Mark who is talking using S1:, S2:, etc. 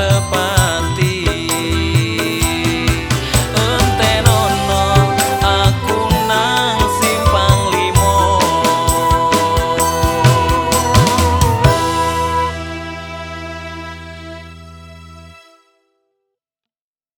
S1: tepat